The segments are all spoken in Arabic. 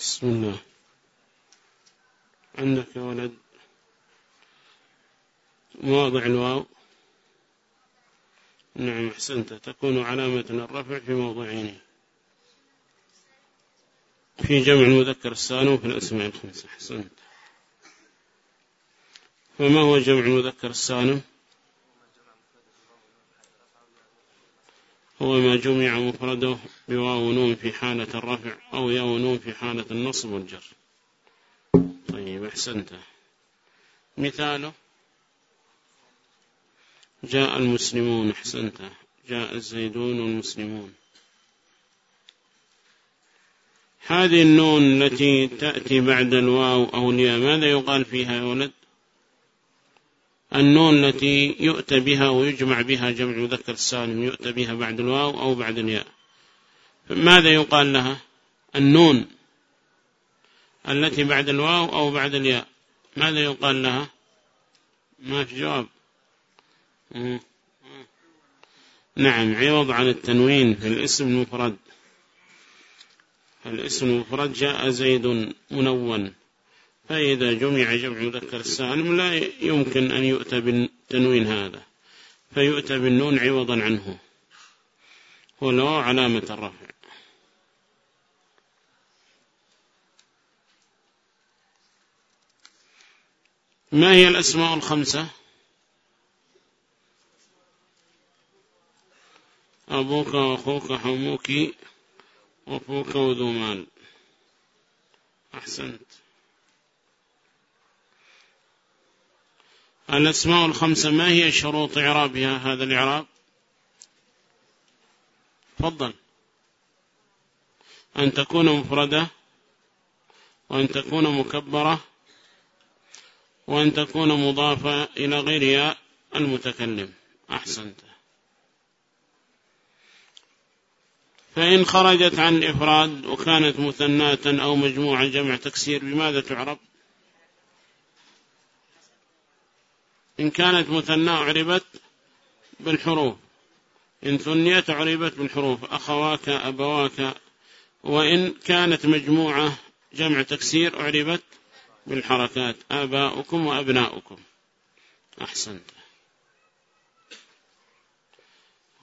بسم الله. عندك يا ولد. مواضع الواو. نعم أحسنت. تكون علامة الرفع في موضعين. في جمع المذكر السالم وفي الأسماء الخمسة. أحسنت. فما هو جمع المذكر السالم هو ما جمع مفرده بواو نون في حالة الرفع أو ياو نون في حالة النصب والجر. طيب أحسنت. مثاله. جاء المسلمون أحسنت. جاء الزيدون والمسلمون. هذه النون التي تأتي بعد الواو أو الياء ماذا يقال فيها يا ولد؟ النون التي يؤتى بها ويجمع بها جمع مذكر السالم يؤتى بها بعد الواو أو بعد الياء. ماذا يقال لها؟ النون التي بعد الواو أو بعد الياء. ماذا يقال لها؟ ما في جواب. نعم عوض عن التنوين. في الاسم المفرد. الاسم المفرد جاء زيد منون. فإذا جمع جمع مذكر السالم لا يمكن أن يؤتى بالتنوين هذا فيؤتى بالنون عوضا عنه. ولو علامة الرفع ما هي الأسماء الخمسة؟ أبوك وأخوك حموك وفوك وذو مال. أحسنت. الأسماء الخمسة ما هي شروط إعرابها هذا الإعراب؟ تفضل. أن تكون مفردة وأن تكون مكبرة وأن تكون مضافة إلى غير المتكلم. أحسنت. فإن خرجت عن الإفراد وكانت مثناة أو مجموعة جمع تكسير بماذا تعرب؟ إن كانت مثناة عربت بالحروف. إن ثنيت عربت بالحروف. أخواك أبواك. وإن كانت مجموعة جمع تكسير أعربت بالحركات. آباؤكم وأبناؤكم. أحسنت.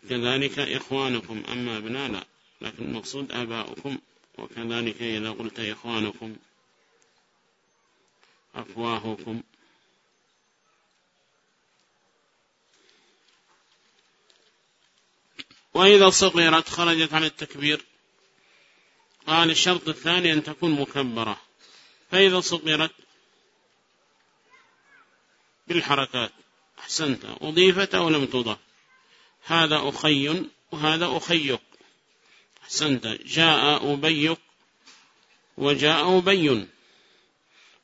كذلك إخوانكم. أما أبناء لا. لكن المقصود آباؤكم. وكذلك إذا قلت إخوانكم أفواهكم. وإذا صغرت خرجت عن التكبير. قال الشرط الثاني أن تكون مكبرة. فإذا صغرت بالحركات أحسنت أضيفت أو لم تضف هذا أخي وهذا أخيك. أحسنت جاء أبيك وجاء أبي.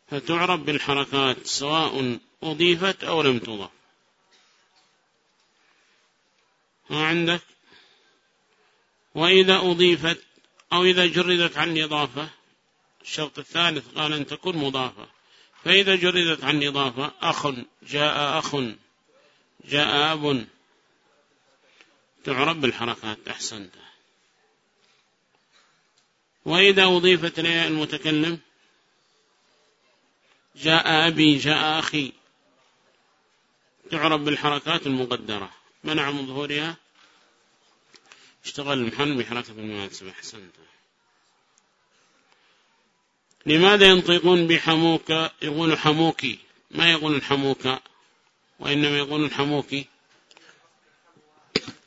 فتعرب بالحركات سواء أضيفت أو لم تضف ما عندك؟ وإذا أضيفت أو إذا جردت عن الإضافة الشرط الثالث قال أن تكون مضافة. فإذا جردت عن الإضافة أخ جاء أخ جاء أب. تعرب بالحركات أحسنت. وإذا أضيفت المتكلم جاء أبي جاء أخي. تعرب بالحركات المقدرة. منع من ظهورها اشتغل المحل بحركة المناسبة. أحسنت. لماذا ينطقون بحموك؟ يقول حموكي ما يقول حموك وإنما يقول حموكي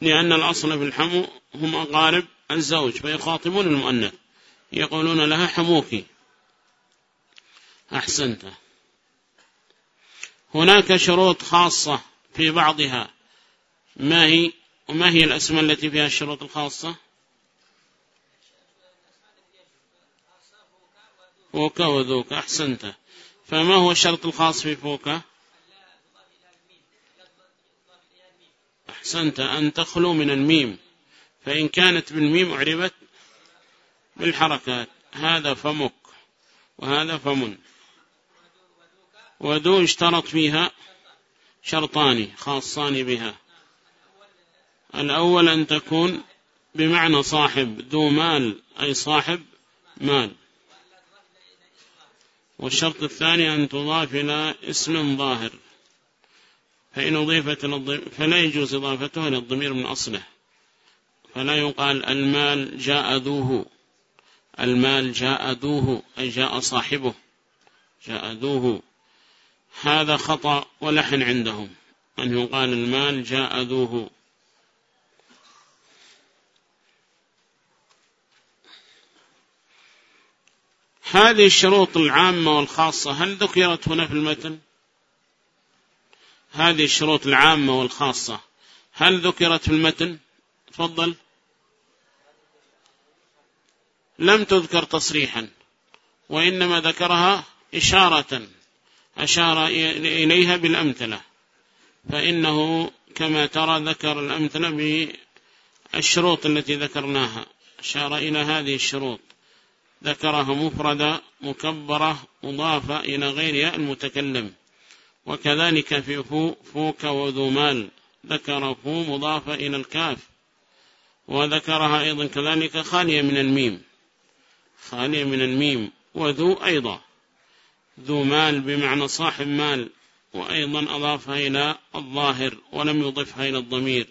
لأن الأصل في الحمو هم أقارب الزوج فيخاطبون المؤنث. يقولون لها حموكي أحسنت. هناك شروط خاصة في بعضها. ما هي؟ وما هي الأسماء التي فيها الشروط الخاصة؟ فوك وذوك أحسنت. فما هو الشرط الخاص في فوك أحسنت. أن تخلو من الميم. فإن كانت بالميم أعربت بالحركات. هذا فمك. وهذا فمن. وذو اشترط فيها شرطان خاصان بها. الأول أن تكون بمعنى صاحب ذو مال أي صاحب مال. والشرط الثاني أن تضاف إلى اسم ظاهر. فإن أضيفت فلا يجوز إضافتها للضمير من أصله. فلا يقال المال جاء ذوه. المال جاء ذوه أي جاء صاحبه. جاء ذوه. هذا خطأ ولحن عندهم. أن يقال المال جاء ذوه. هذه الشروط العامة والخاصة هل ذكرت هنا في المتن؟ هذه الشروط العامة والخاصة. هل ذكرت في المتن؟ تفضل. لم تذكر تصريحا وإنما ذكرها إشارة أشار إليها بالأمثلة. فإنه كما ترى ذكر الأمثلة بالشروط التي ذكرناها أشار إلى هذه الشروط. ذكرها مفردة مكبرة مضافة إلى غير المتكلم. وكذلك في فو فوك وذو مال. ذكر فو مضافة إلى الكاف. وذكرها أيضا كذلك خالية من الميم. خالية من الميم. وذو أيضا. ذو مال بمعنى صاحب مال. وأيضا أضافها إلى الظاهر ولم يضفها إلى الضمير.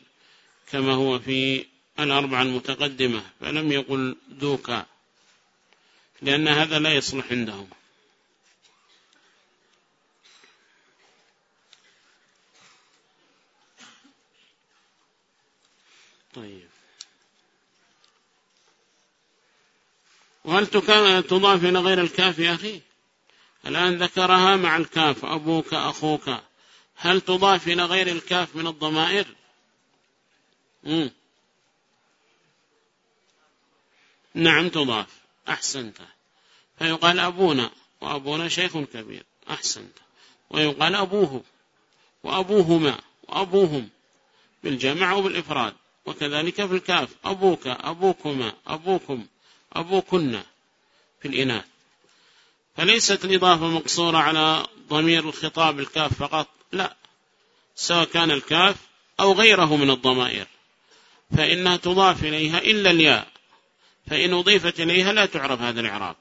كما هو في الأربعة المتقدمة. فلم يقل ذوك. لأن هذا لا يصلح عندهم. طيب. وهل تضاف إلى غير الكاف يا أخي؟ الآن ذكرها مع الكاف أبوك أخوك. هل تضاف إلى غير الكاف من الضمائر؟ مم. نعم تضاف. أحسنت. فيقال أبونا وأبونا شيخ كبير أحسنت. ويقال أبوه وأبوهما وأبوهم بالجمع وبالإفراد وكذلك في الكاف أبوك أبوكما أبوكم أبوكن في الإناث. فليست الإضافة مقصورة على ضمير الخطاب الكاف فقط لا. سواء كان الكاف أو غيره من الضمائر فإنها تضاف إليها إلا الياء. فإن أضيفت إليها لا تعرف هذا الإعراب.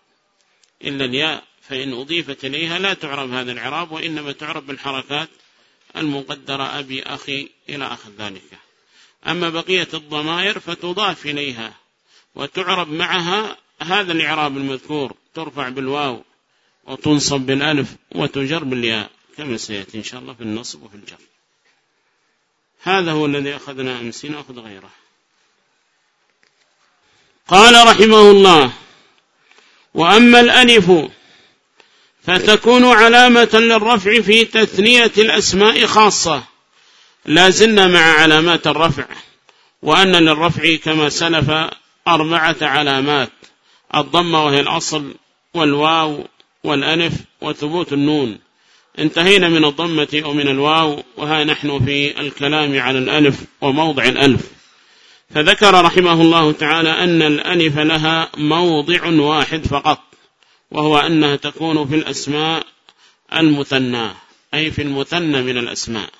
إلا الياء فإن أضيفت إليها لا تعرف هذا الإعراب وإنما تعرف بالحركات المقدرة أبي أخي إلى آخر ذلك. أما بقية الضمائر فتضاف إليها وتعرب معها هذا الإعراب المذكور. ترفع بالواو وتنصب بالألف وتجر بالياء كما سيأتي إن شاء الله في النصب وفي الجر. هذا هو الذي أخذنا أمس نأخذ غيره. قال رحمه الله وأما الألف فتكون علامة للرفع في تثنية الأسماء خاصة. لا زلنا مع علامات الرفع وأن للرفع كما سلف أربعة علامات الضمة وهي الأصل والواو والألف وثبوت النون. انتهينا من الضمة أو من الواو وها نحن في الكلام على الألف وموضع الألف. فذكر رحمه الله تعالى أن الألف لها موضع واحد فقط وهو أنها تكون في الأسماء المثنى أي في المثنى من الأسماء.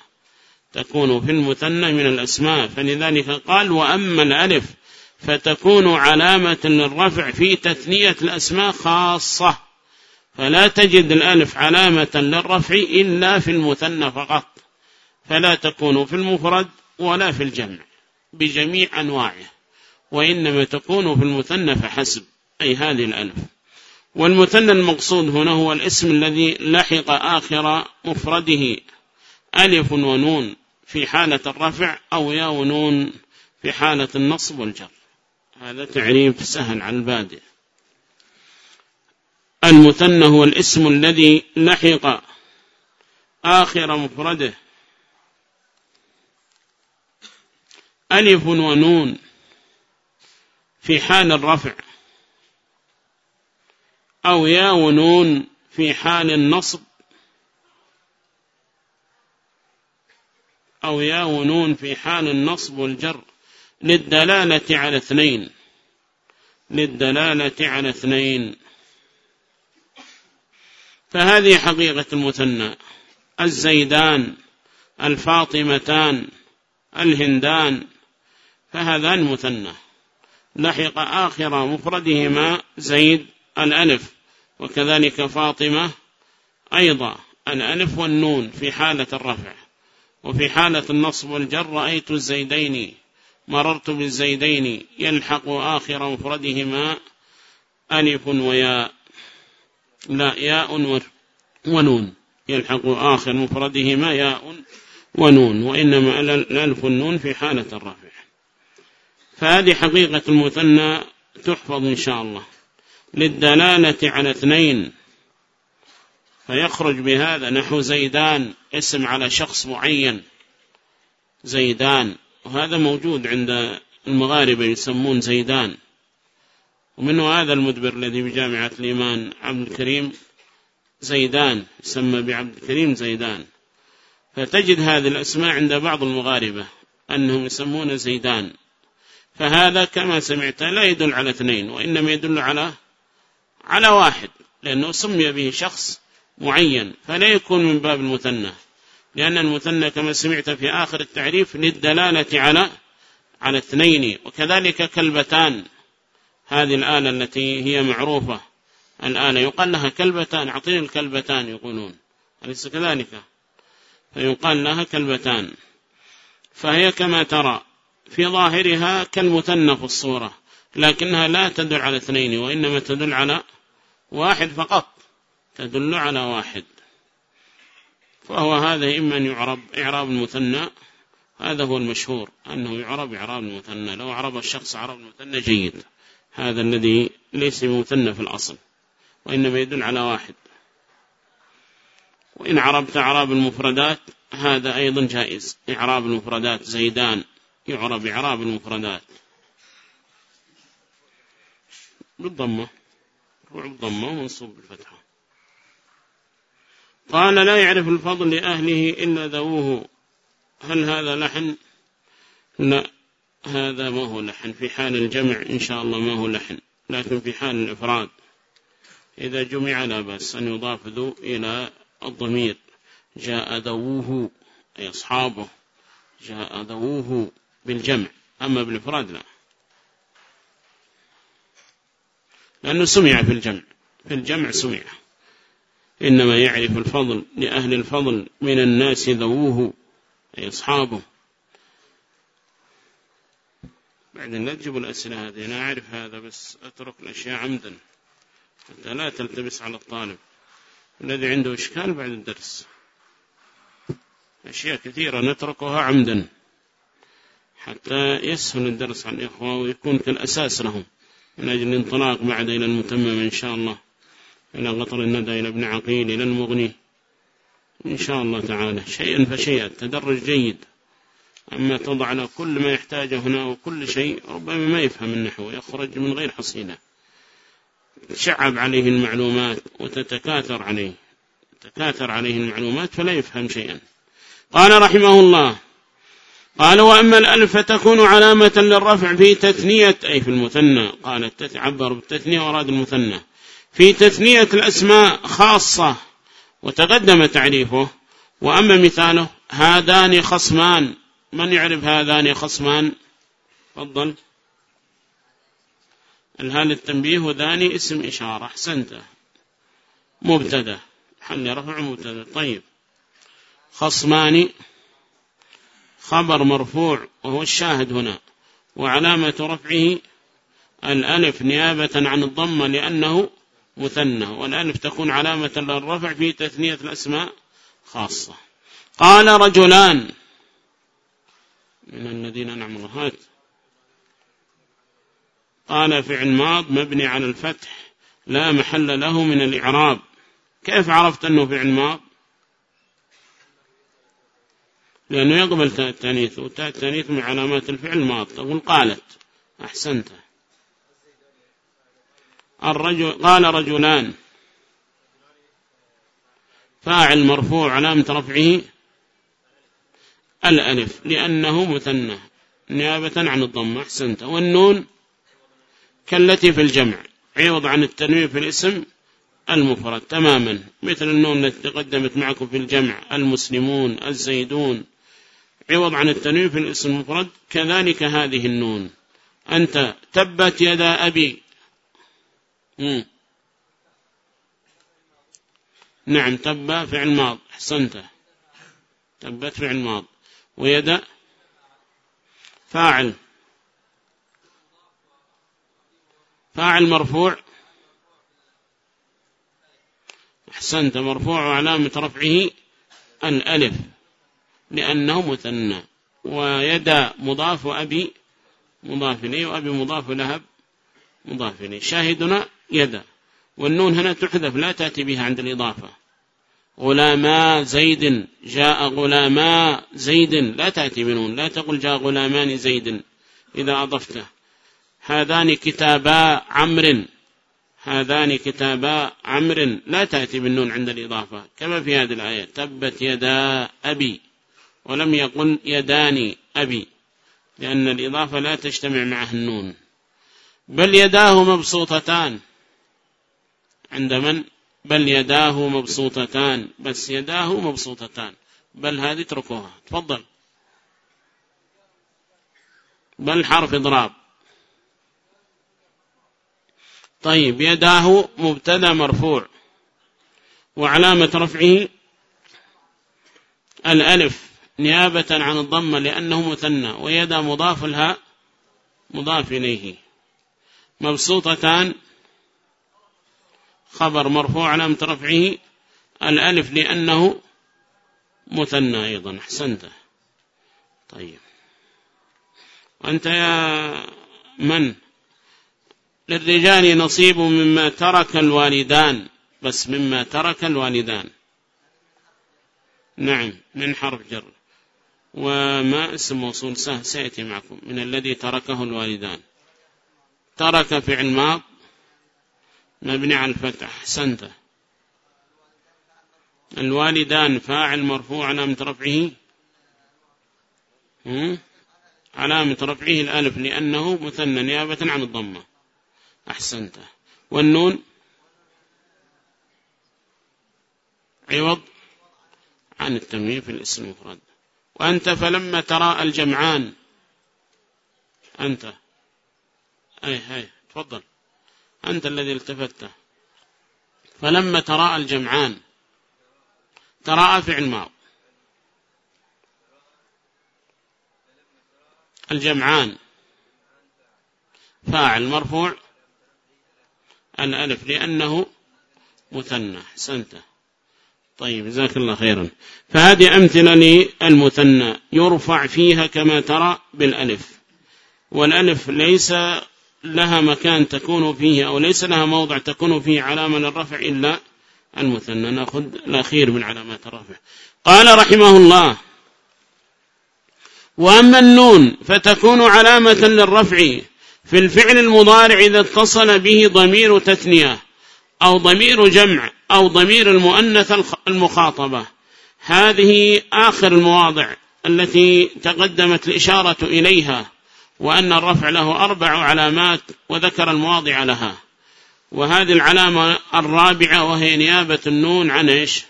تكون في المثنى من الأسماء فلذلك قال وأما الألف فتكون علامة للرفع في تثنية الأسماء خاصة. فلا تجد الألف علامة للرفع إلا في المثنى فقط فلا تكون في المفرد ولا في الجمع. بجميع أنواعه وإنما تكون في المثنى فحسب أي هذه الألف. والمثنى المقصود هنا هو الاسم الذي لحق آخر مفرده ألف ونون في حالة الرفع أو يا ونون في حالة النصب والجر. هذا تعريف سهل على البادئ. المثنى هو الاسم الذي لحق آخر مفرده ألف ونون في حال الرفع أو يا ونون في حال النصب أو يا ونون في حال النصب والجر للدلالة على اثنين. للدلالة على اثنين. فهذه حقيقة المثنى. الزيدان الفاطمتان الهندان فهذان مثنى. لحق آخر مفردهما زيد الألف وكذلك فاطمة أيضا الألف والنون في حالة الرفع. وفي حالة النصب والجر رأيت الزيدين مررت بالزيدين يلحق آخر مفردهما ألف وياء لا ياء ونون. يلحق آخر مفردهما ياء ونون وإنما الألف والنون في حالة الرفع. فهذه حقيقة المثنى تحفظ إن شاء الله. للدلالة على اثنين. فيخرج بهذا نحو زيدان اسم على شخص معين. زيدان. وهذا موجود عند المغاربة يسمون زيدان. ومنه هذا المدبر الذي بجامعة الإيمان عبد الكريم زيدان. يسمى بعبد الكريم زيدان. فتجد هذه الأسماء عند بعض المغاربة أنهم يسمون زيدان. فهذا كما سمعت لا يدل على اثنين وإنما يدل على على واحد لأنه سمي به شخص معين فلا يكون من باب المثنى. لأن المثنى كما سمعت في آخر التعريف للدلالة على على اثنين وكذلك كلبتان. هذه الآلة التي هي معروفة الآلة يقال لها كلبتان أعطيني الكلبتان يقولون أليس كذلك؟ فيقال لها كلبتان. فهي كما ترى في ظاهرها كالمثنى في الصورة لكنها لا تدل على اثنين وإنما تدل على واحد فقط تدل على واحد. فهو هذا إما أن يعرب إعراب المثنى هذا هو المشهور أنه يعرب إعراب المثنى لو عرب الشخص عرب المثنى جيد هذا الذي ليس مثنى في الأصل وإنما يدل على واحد. وإن عربت إعراب المفردات هذا أيضا جائز إعراب المفردات زيدان يعرب إعراب المفردات. بالضمة. رفع بالضمة ومنصوب بالفتحة. قال لا يعرف الفضل لأهله إلا ذووه. هل هذا لحن? لا هذا ما هو لحن. في حال الجمع إن شاء الله ما هو لحن لكن في حال الإفراد. إذا جمع لا بأس أن يضاف ذو إلى الضمير. جاء ذووه أي أصحابه. جاء ذووه. بالجمع أما بالإفراد لا. لأنه سمع في الجمع في الجمع سمع. إنما يعرف الفضل لأهل الفضل من الناس ذووه أي أصحابه. بعدين لا تجيبوا الأسئلة هذه أنا أعرف هذا بس أترك الأشياء عمدا. حتى لا تلتبس على الطالب. الذي عنده إشكال بعد الدرس. أشياء كثيرة نتركها عمدا. حتى يسهل الدرس على الإخوة ويكون كالأساس لهم من أجل الانطلاق بعد إلى المتمم إن شاء الله إلى قطر الندى إلى ابن عقيل إلى المغني. إن شاء الله تعالى. شيئا فشيئا. تدرج جيد. أما تضع له كل ما يحتاجه هنا وكل شيء ربما ما يفهم النحو يخرج من غير حصيلة. تشعب عليه المعلومات وتتكاثر عليه. تكاثر عليه المعلومات فلا يفهم شيئا. قال رحمه الله قال وأما الألف فتكون علامة للرفع في تثنية أي في المثنى. قال عبر بالتثنية وراد المثنى. في تثنية الأسماء خاصة وتقدم تعريفه. وأما مثاله هذان خصمان. من يعرف هذان خصمان؟ تفضل. الهال التنبيه وذاني اسم إشارة. أحسنت. مبتدأ. حل رفع مبتدأ. طيب. خصمان خبر مرفوع وهو الشاهد هنا. وعلامة رفعه الألف نيابة عن الضمة لأنه مثنى. والألف تكون علامة للرفع في تثنية الأسماء خاصة. قال رجلان. من الذين نعم هات قال فعل ماض مبني على الفتح. لا محل له من الإعراب. كيف عرفت أنه فعل ماض؟ لأنه يقبل تاء التانيث وتاء التانيث من علامات الفعل ماض تقول قالت أحسنت. الرجل قال رجلان. فاعل مرفوع علامة رفعه الألف لأنه مثنى نيابة عن الضم. أحسنت. والنون كالتي في الجمع عوض عن التنويه في الاسم المفرد تماما مثل النون التي تقدمت معكم في الجمع المسلمون الزيدون. عوض عن التنويه في الاسم المفرد كذلك هذه النون. أنت تبت يدا أبي. نعم تب فعل ماض. أحسنت. تبت فعل ماض. ويد فاعل. فاعل مرفوع. أحسنت. مرفوع وعلامة رفعه الألف. لأنه مثنى. ويدا مضاف وأبي مضاف إليه وأبي مضاف لهب مضاف إليه. شاهدنا يدا والنون هنا تحذف لا تأتي بها عند الإضافة. غلاما زيد جاء غلاما زيد. لا تأتي بنون لا تقل جاء غلامان زيد إذا أضفته. هذان كتابا عمر هذان كتابا عمر لا تأتي بالنون عند الإضافة. كما في هذه الآية تبت يدا أبي. ولم يقل يداني أبي لأن الإضافة لا تجتمع معه النون. بل يداه مبسوطتان. عند من؟ بل يداه مبسوطتان. بس يداه مبسوطتان. بل هذه اتركوها. تفضل. بل حرف إضراب. طيب يداه مبتدا مرفوع. وعلامة رفعه الألف. نيابة عن الضمة لأنه مثنى ويدا مضاف لها مضاف إليه. مبسوطتان خبر مرفوع علامة رفعه الألف لأنه مثنى أيضا أحسنت طيب. وأنت يا من؟ للرجال نصيب مما ترك الوالدان بس مما ترك الوالدان. نعم من حرف جر. وما اسم موصول سيأتي معكم. من الذي تركه الوالدان. ترك فعل ماض مبني على الفتح حسنت الوالدان فاعل مرفوع علامة رفعه. علامة رفعه الألف لأنه مثنى نيابة عن الضمة. أحسنت. والنون؟ عوض عن التنوين في الاسم المفرد. وأنت فلما ترى الجمعان. أنت. أي هاي تفضل. أنت الذي التفت فلما تراءى الجمعان. تراءى فعل ماض الجمعان. فاعل مرفوع. الألف لأنه مثنى. حسنته طيب جزاك الله خيرا. فهذه أمثلة للمثنى يرفع فيها كما ترى بالألف. والألف ليس لها مكان تكون فيه أو ليس لها موضع تكون فيه علامة للرفع إلا المثنى. نأخذ الأخير من علامات الرفع. قال رحمه الله وأما النون فتكون علامة للرفع في الفعل المضارع إذا اتصل به ضمير تثنية أو ضمير جمع أو ضمير المؤنث المخاطبة. هذه آخر المواضع التي تقدمت الإشارة إليها وأن الرفع له أربع علامات وذكر المواضع لها. وهذه العلامة الرابعة وهي نيابة النون عن إيش؟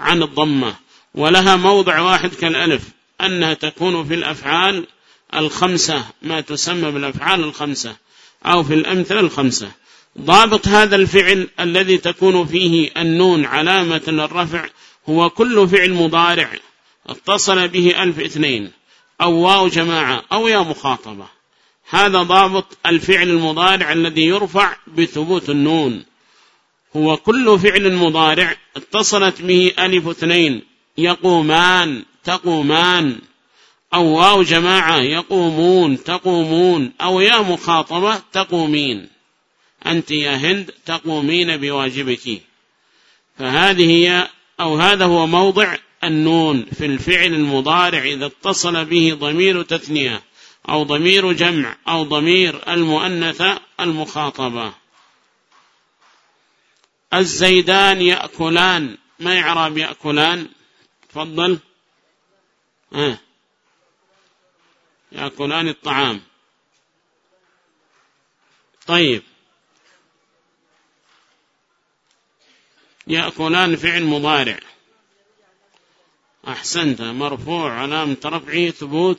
عن الضمة. ولها موضع واحد كالألف أنها تكون في الأفعال الخمسة ما تسمى بالأفعال الخمسة أو في الأمثلة الخمسة. ضابط هذا الفعل الذي تكون فيه النون علامة للرفع هو كل فعل مضارع اتصل به ألف اثنين أو واو جماعة أو يا مخاطبة. هذا ضابط الفعل المضارع الذي يرفع بثبوت النون. هو كل فعل مضارع اتصلت به ألف اثنين يقومان تقومان. أو واو جماعة يقومون تقومون. أو يا مخاطبة تقومين. أنت يا هند تقومين بواجبك. فهذه هي أو هذا هو موضع النون في الفعل المضارع إذا اتصل به ضمير تثنية أو ضمير جمع أو ضمير المؤنثة المخاطبة. الزيدان يأكلان. ما يعرب يأكلان؟ تفضل. آه. يأكلان الطعام. طيب. يأكلان فعل مضارع. أحسنت مرفوع علامة رفعه ثبوت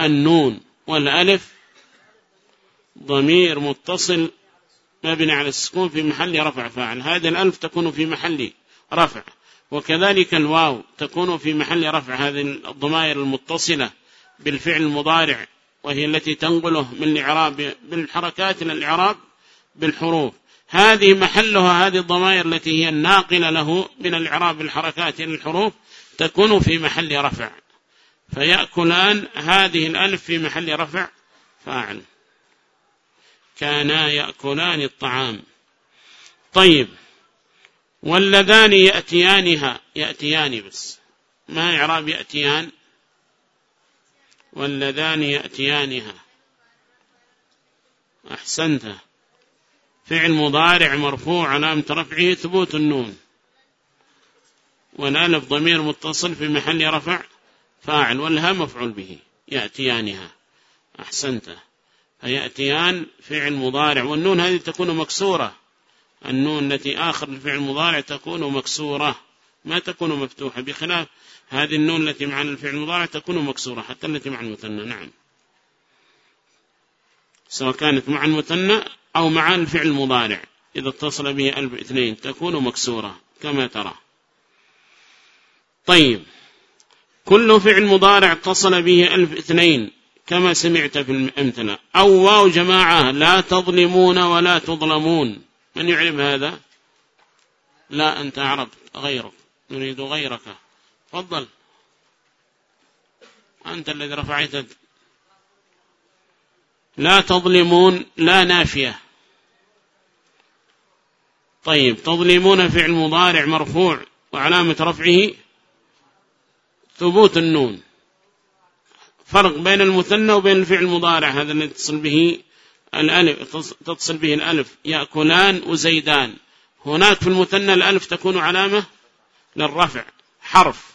النون والألف. ضمير متصل مبني على السكون في محل رفع فاعل. هذه الألف تكون في محل رفع. وكذلك الواو تكون في محل رفع. هذه الضمائر المتصلة بالفعل المضارع وهي التي تنقله من الإعراب بالحركات إلى الإعراب بالحروف. هذه محلها هذه الضمائر التي هي الناقلة له من الإعراب بالحركات إلى الحروف تكون في محل رفع. فيأكلان هذه الألف في محل رفع. فاعل. كانا يأكلان الطعام. طيب. واللذان يأتيانها. يأتيان بس. ما إعراب يأتيان؟ واللذان يأتيانها. أحسنت فعل مضارع مرفوع علامة رفعه ثبوت النون. والالف ضمير متصل في محل رفع فاعل والها مفعول به يأتيانها. أحسنت. فيأتيان فعل مضارع والنون هذه تكون مكسورة. النون التي آخر الفعل المضارع تكون مكسورة. ما تكون مفتوحة بخلاف هذه النون التي مع الفعل المضارع تكون مكسورة حتى التي مع المثنى. نعم. سواء كانت مع المثنى أو مع الفعل المضارع. إذا اتصل به ألف اثنين تكون مكسورة كما ترى. طيب. كل فعل مضارع اتصل به ألف اثنين كما سمعت في الأمثلة. أو واو جماعة لا تظلمون ولا تظلمون. من يعلم هذا؟ لا أنت عربت غيرك. نريد غيرك. تفضل. أنت الذي رفعت لا تظلمون لا نافية. طيب تظلمون فعل مضارع مرفوع وعلامة رفعه ثبوت النون. فرق بين المثنى وبين الفعل المضارع هذا اللي يتصل به الألف تتصل به الألف. يأكلان وزيدان. هناك في المثنى الألف تكون علامة للرفع حرف.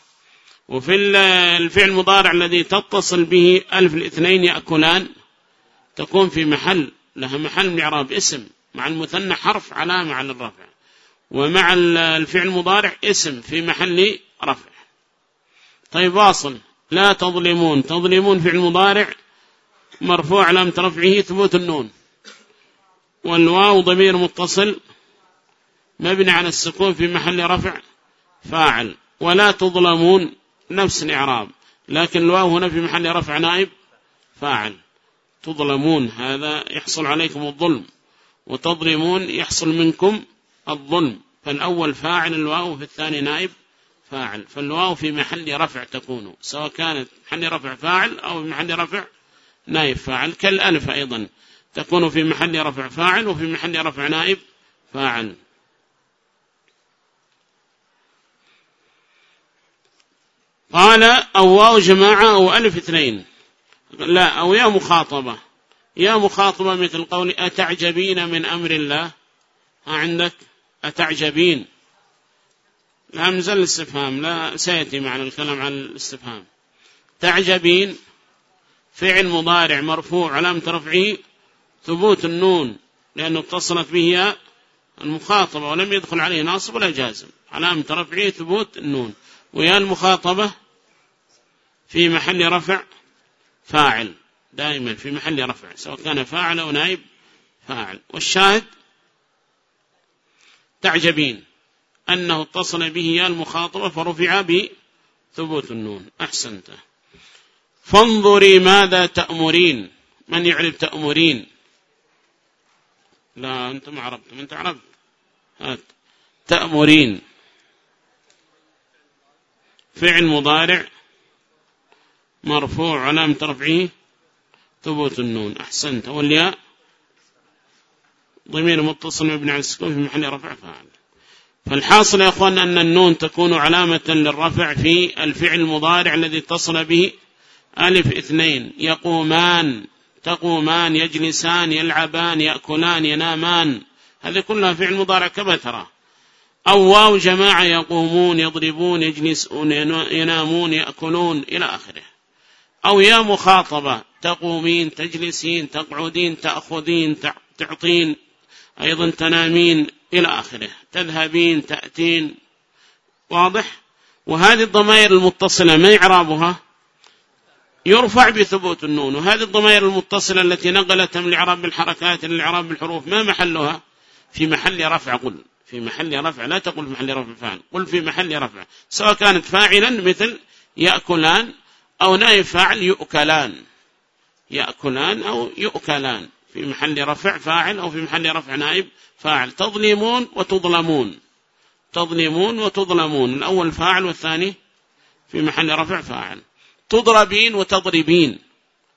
وفي الفعل المضارع الذي تتصل به ألف الاثنين يأكلان تكون في محل لها محل من إعراب اسم. مع المثنى حرف علامة على الرفع. ومع الفعل المضارع اسم في محل رفع. طيب واصل. لا تظلمون. تظلمون فعل مضارع مرفوع علامة رفعه ثبوت النون. والواو ضمير متصل مبني على السكون في محل رفع فاعل. ولا تظلمون. نفس الإعراب. لكن الواو هنا في محل رفع نائب فاعل. تظلمون. هذا يحصل عليكم الظلم. وتظلمون يحصل منكم الظلم. فالأول فاعل الواو في الثاني نائب فاعل. فالواو في محل رفع تكون سواء كانت محل رفع فاعل أو محل رفع نائب فاعل. كالألف أيضا تكون في محل رفع فاعل وفي محل رفع نائب فاعل. قال أو واو جماعة أو ألف اثنين. لا أو ياء مخاطبة. ياء مخاطبة مثل قول أتعجبين من أمر الله؟ ها عندك؟ أتعجبين؟ الهمزة الاستفهام لا سيأتي معنا الكلام عن الاستفهام. تعجبين؟ فعل مضارع مرفوع علامة رفعه ثبوت النون لأنه اتصلت به المخاطبة ولم يدخل عليه ناصب ولا جازم علامة رفعه ثبوت النون. ويا المخاطبة في محل رفع فاعل. دائما في محل رفع سواء كان فاعل أو نائب فاعل. والشاهد تعجبين أنه اتصل به يا المخاطبة فرفع بثبوت النون. أحسنت. فانظري ماذا تأمرين. من يعرف تأمرين؟ لا أنت ما عرفتم أنت عرفت هات. تأمرين. فعل مضارع مرفوع علامة رفعه. ثبوت النون. أحسنت. والياء ضمير متصل مبني على السكون في محل رفع فاعل. فالحاصل يا أخوان أن النون تكون علامة للرفع في الفعل المضارع الذي اتصل به ألف اثنين. يقومان. تقومان. يجلسان. يلعبان. يأكلان. ينامان. هذه كلها فعل مضارع كما ترى أو واو جماعة. يقومون. يضربون. يجلسون. ينامون. يأكلون. إلى آخره. أو يا مخاطبة. تقومين تجلسين تقعدين تأخذين تعطين أيضا تنامين إلى آخره. تذهبين تأتين. واضح؟ وهذه الضمائر المتصلة ما إعرابها؟ يرفع بثبوت النون. وهذه الضمائر المتصلة التي نقلت من الإعراب بالحركات إلى الإعراب بالحروف ما محلها؟ في محل رفع قل. في محل رفع لا تقل في محل رفع فاعل. قل في محل رفع. سواء كانت فاعلا مثل يأكلان أو نائب فاعل يؤكلان. يأكلان أو يؤكلان. في محل رفع فاعل أو في محل رفع نائب فاعل. تظلمون وتظلمون. تظلمون وتظلمون. الأول فاعل والثاني في محل رفع فاعل. تضربين وتضربين.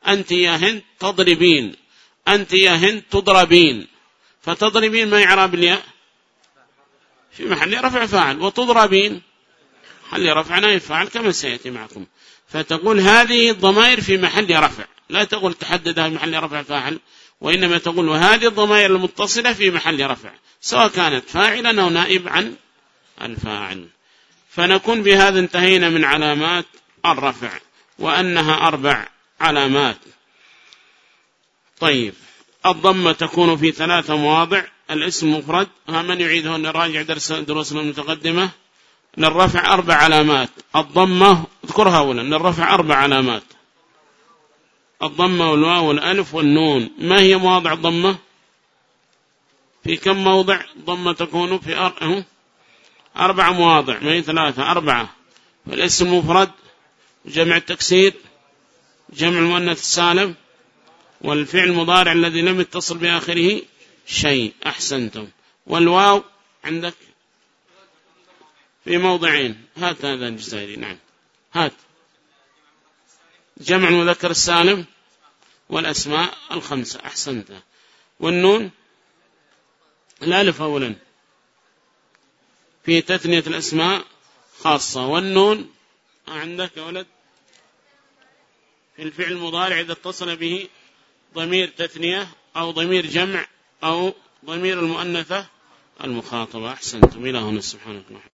أنت يا هند تضربين. أنت يا هند تضربين. فتضربين ما يعرب الياء؟ في محل رفع فاعل. وتضربين. محل رفع نائب فاعل كما سيأتي معكم. فتقول هذه الضمائر في محل رفع. لا تقول تحددها محل رفع فاعل وإنما تقول وهذه الضمائر المتصلة في محل رفع سواء كانت فاعلا أو نائب عن الفاعل. فنكون بهذا انتهينا من علامات الرفع وأنها أربع علامات. طيب الضمة تكون في ثلاثة مواضع الاسم مفرد ها من يعيده نراجع درس دروسنا المتقدمة؟ للرفع أربع علامات. الضمة اذكرها أولا للرفع أربع علامات. الضمة والواو والألف والنون. ما هي مواضع الضمة؟ في كم موضع ضمة تكون في أربع أربع مواضع ما هي ثلاثة؟ أربعة. والاسم المفرد جمع التكسير جمع المؤنث السالم والفعل المضارع الذي لم يتصل بآخره شيء. أحسنتم. والواو عندك في موضعين. هات هذا الجزائري. نعم. هات. جمع المذكر السالم والأسماء الخمسة. أحسنت. والنون؟ الألف أولا. في تثنية الأسماء خاصة. والنون؟ عندك يا ولد؟ في الفعل المضارع إذا اتصل به ضمير تثنية أو ضمير جمع أو ضمير المؤنثة المخاطبة. أحسنتم. إلى هنا. سبحانك